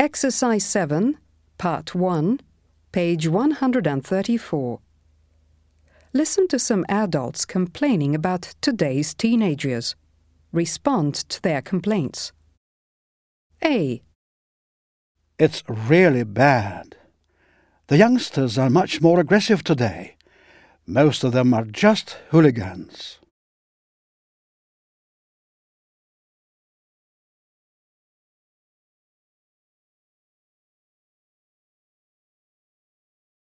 Exercise 7, Part 1, page 134. Listen to some adults complaining about today's teenagers. Respond to their complaints. A. It's really bad. The youngsters are much more aggressive today. Most of them are just hooligans.